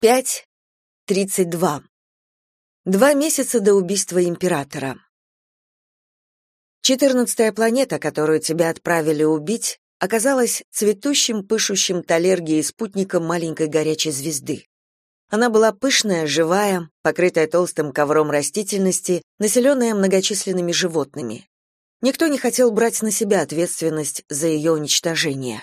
5.32. Два месяца до убийства императора. Четырнадцатая планета, которую тебя отправили убить, оказалась цветущим, пышущим талергией спутником маленькой горячей звезды. Она была пышная, живая, покрытая толстым ковром растительности, населенная многочисленными животными. Никто не хотел брать на себя ответственность за ее уничтожение.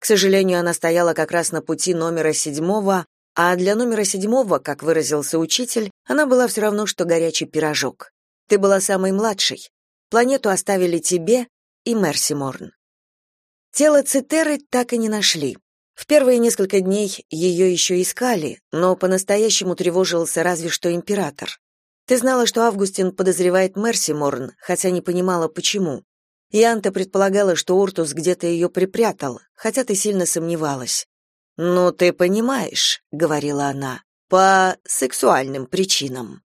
К сожалению, она стояла как раз на пути номера седьмого, а для номера седьмого, как выразился учитель, она была все равно, что горячий пирожок. Ты была самой младшей. Планету оставили тебе и Мерси Морн. Тело Цитеры так и не нашли. В первые несколько дней ее еще искали, но по-настоящему тревожился разве что император. Ты знала, что Августин подозревает Мерси Морн, хотя не понимала, почему. И Анта предполагала, что Ортус где-то ее припрятал, хотя ты сильно сомневалась. «Ну, ты понимаешь», — говорила она, — «по сексуальным причинам».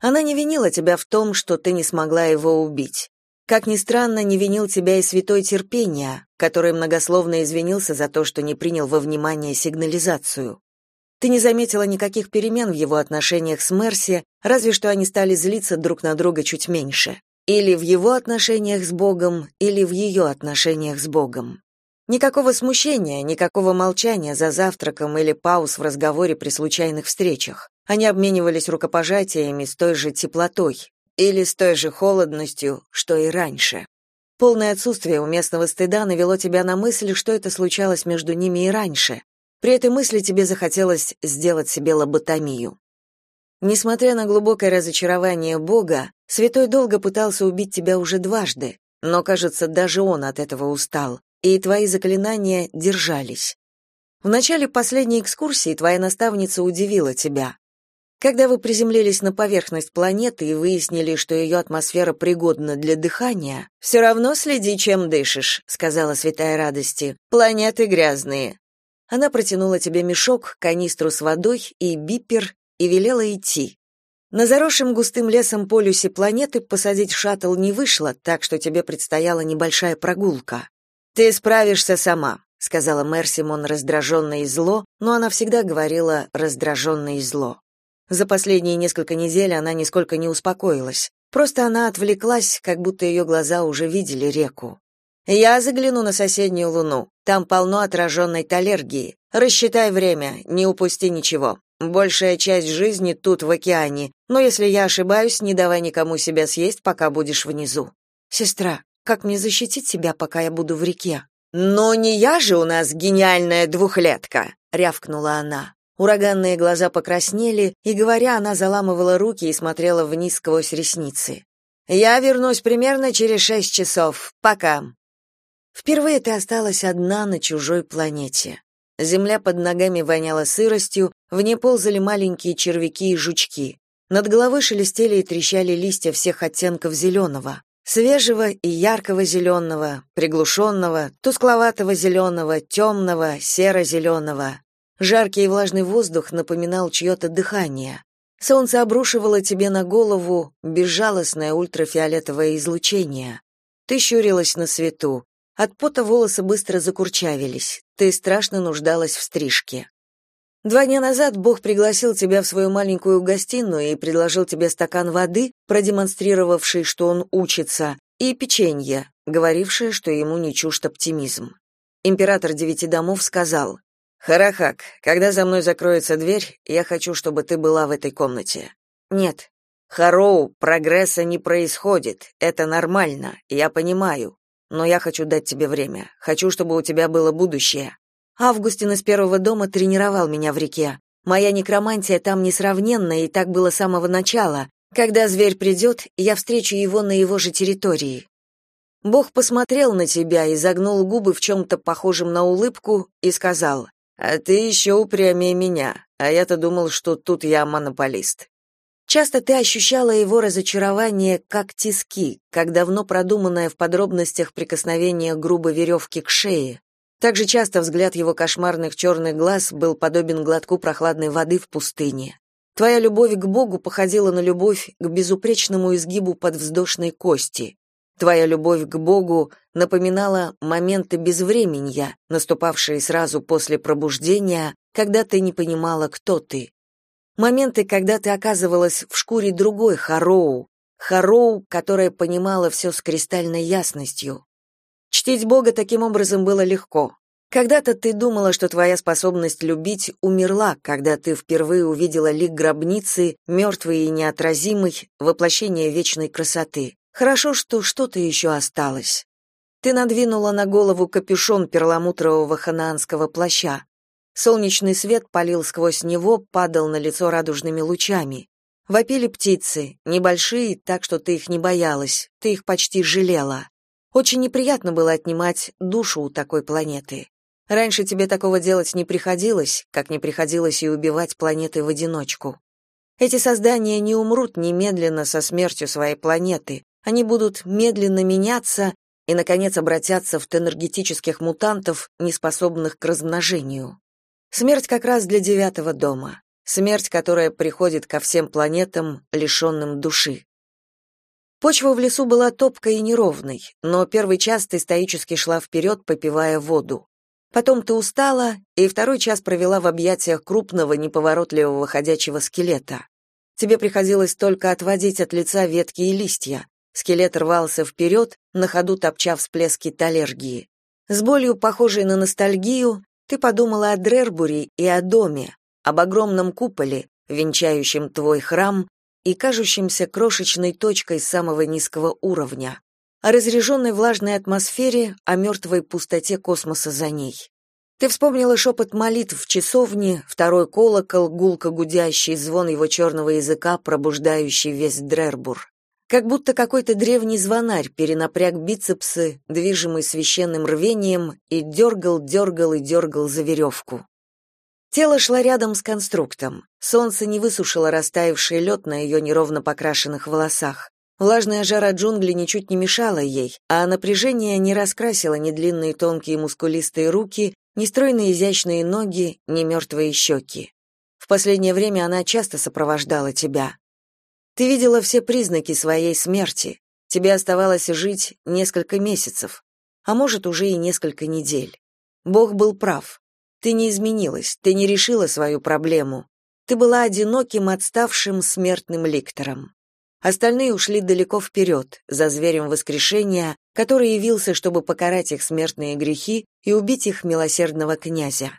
Она не винила тебя в том, что ты не смогла его убить. Как ни странно, не винил тебя и святой терпения, который многословно извинился за то, что не принял во внимание сигнализацию. Ты не заметила никаких перемен в его отношениях с Мерси, разве что они стали злиться друг на друга чуть меньше. Или в его отношениях с Богом, или в ее отношениях с Богом. Никакого смущения, никакого молчания за завтраком или пауз в разговоре при случайных встречах. Они обменивались рукопожатиями с той же теплотой или с той же холодностью, что и раньше. Полное отсутствие уместного стыда навело тебя на мысль, что это случалось между ними и раньше. При этой мысли тебе захотелось сделать себе лоботомию. Несмотря на глубокое разочарование Бога, святой долго пытался убить тебя уже дважды, но, кажется, даже он от этого устал и твои заклинания держались. В начале последней экскурсии твоя наставница удивила тебя. Когда вы приземлились на поверхность планеты и выяснили, что ее атмосфера пригодна для дыхания, «Все равно следи, чем дышишь», — сказала святая радости. «Планеты грязные». Она протянула тебе мешок, канистру с водой и биппер и велела идти. На заросшем густым лесом полюсе планеты посадить шаттл не вышло, так что тебе предстояла небольшая прогулка. Ты справишься сама, сказала Мерсимон раздраженно и зло, но она всегда говорила раздраженно и зло. За последние несколько недель она нисколько не успокоилась. Просто она отвлеклась, как будто ее глаза уже видели реку. Я загляну на соседнюю луну. Там полно отраженной талергии. Рассчитай время, не упусти ничего. Большая часть жизни тут в океане. Но если я ошибаюсь, не давай никому себя съесть, пока будешь внизу. Сестра, как мне защитить себя, пока я буду в реке? Но не я же у нас гениальная двухлетка, рявкнула она. Ураганные глаза покраснели, и говоря, она заламывала руки и смотрела вниз сквозь ресницы. Я вернусь примерно через шесть часов. Пока. Впервые ты осталась одна на чужой планете. Земля под ногами воняла сыростью, в ней ползали маленькие червяки и жучки. Над головой шелестели и трещали листья всех оттенков зеленого свежего и яркого зеленого, приглушенного, тускловатого зеленого, темного, серо-зеленого. Жаркий и влажный воздух напоминал чье-то дыхание. Солнце обрушивало тебе на голову безжалостное ультрафиолетовое излучение. Ты щурилась на свету. От пота волосы быстро закурчавились. Ты страшно нуждалась в стрижке. Два дня назад Бог пригласил тебя в свою маленькую гостиную и предложил тебе стакан воды, продемонстрировавший, что он учится, и печенье, говорившее, что ему не чужд оптимизм. Император девяти домов сказал, «Харахак, когда за мной закроется дверь, я хочу, чтобы ты была в этой комнате». «Нет». «Хароу, прогресса не происходит, это нормально, я понимаю, но я хочу дать тебе время, хочу, чтобы у тебя было будущее. Августин из первого дома тренировал меня в реке. Моя некромантия там несравненна, и так было с самого начала. Когда зверь придет, я встречу его на его же территории. Бог посмотрел на тебя и загнул губы в чем-то похожем на улыбку и сказал, «А ты еще упрямее меня, а я-то думал, что тут я монополист». Часто ты ощущала его разочарование как тиски, как давно продуманное в подробностях прикосновение грубой веревки к шее, также часто взгляд его кошмарных черных глаз был подобен глотку прохладной воды в пустыне. Твоя любовь к Богу походила на любовь к безупречному изгибу подвздошной кости. Твоя любовь к Богу напоминала моменты безвременья, наступавшие сразу после пробуждения, когда ты не понимала, кто ты. Моменты, когда ты оказывалась в шкуре другой Хароу, Хароу, которая понимала все с кристальной ясностью. Чтить Бога таким образом было легко. Когда-то ты думала, что твоя способность любить умерла, когда ты впервые увидела лик гробницы, мертвый и неотразимый, воплощение вечной красоты. Хорошо, что что-то еще осталось. Ты надвинула на голову капюшон перламутрового ханаанского плаща. Солнечный свет палил сквозь него, падал на лицо радужными лучами. Вопили птицы, небольшие, так что ты их не боялась, ты их почти жалела. Очень неприятно было отнимать душу у такой планеты. Раньше тебе такого делать не приходилось, как не приходилось и убивать планеты в одиночку. Эти создания не умрут немедленно со смертью своей планеты. Они будут медленно меняться и, наконец, обратятся в энергетических мутантов, неспособных к размножению. Смерть как раз для девятого дома. Смерть, которая приходит ко всем планетам, лишенным души. Почва в лесу была топкой и неровной, но первый час ты стоически шла вперед, попивая воду. Потом ты устала, и второй час провела в объятиях крупного, неповоротливого ходячего скелета. Тебе приходилось только отводить от лица ветки и листья. Скелет рвался вперед, на ходу топча всплески талергии. С болью, похожей на ностальгию, ты подумала о Дрербури и о доме, об огромном куполе, венчающем твой храм и кажущемся крошечной точкой самого низкого уровня о разреженной влажной атмосфере, о мертвой пустоте космоса за ней. Ты вспомнила шепот молитв в часовне, второй колокол, гулко гудящий, звон его черного языка, пробуждающий весь Дрербур. Как будто какой-то древний звонарь перенапряг бицепсы, движимый священным рвением, и дергал, дергал и дергал за веревку. Тело шло рядом с конструктом. Солнце не высушило растаявший лед на ее неровно покрашенных волосах. Влажная жара джунглей ничуть не мешала ей, а напряжение не раскрасило ни длинные тонкие мускулистые руки, ни стройные изящные ноги, ни мертвые щеки. В последнее время она часто сопровождала тебя. Ты видела все признаки своей смерти. Тебе оставалось жить несколько месяцев, а может, уже и несколько недель. Бог был прав. Ты не изменилась, ты не решила свою проблему. Ты была одиноким, отставшим смертным ликтором. Остальные ушли далеко вперед, за зверем воскрешения, который явился, чтобы покарать их смертные грехи и убить их милосердного князя.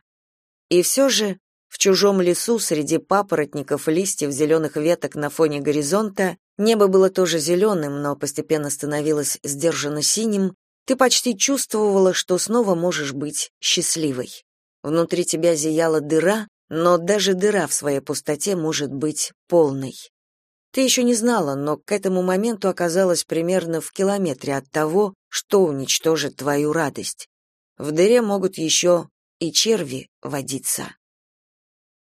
И все же, в чужом лесу среди папоротников, листьев, зеленых веток на фоне горизонта, небо было тоже зеленым, но постепенно становилось сдержанно синим, ты почти чувствовала, что снова можешь быть счастливой. Внутри тебя зияла дыра, но даже дыра в своей пустоте может быть полной. Ты еще не знала, но к этому моменту оказалась примерно в километре от того, что уничтожит твою радость. В дыре могут еще и черви водиться.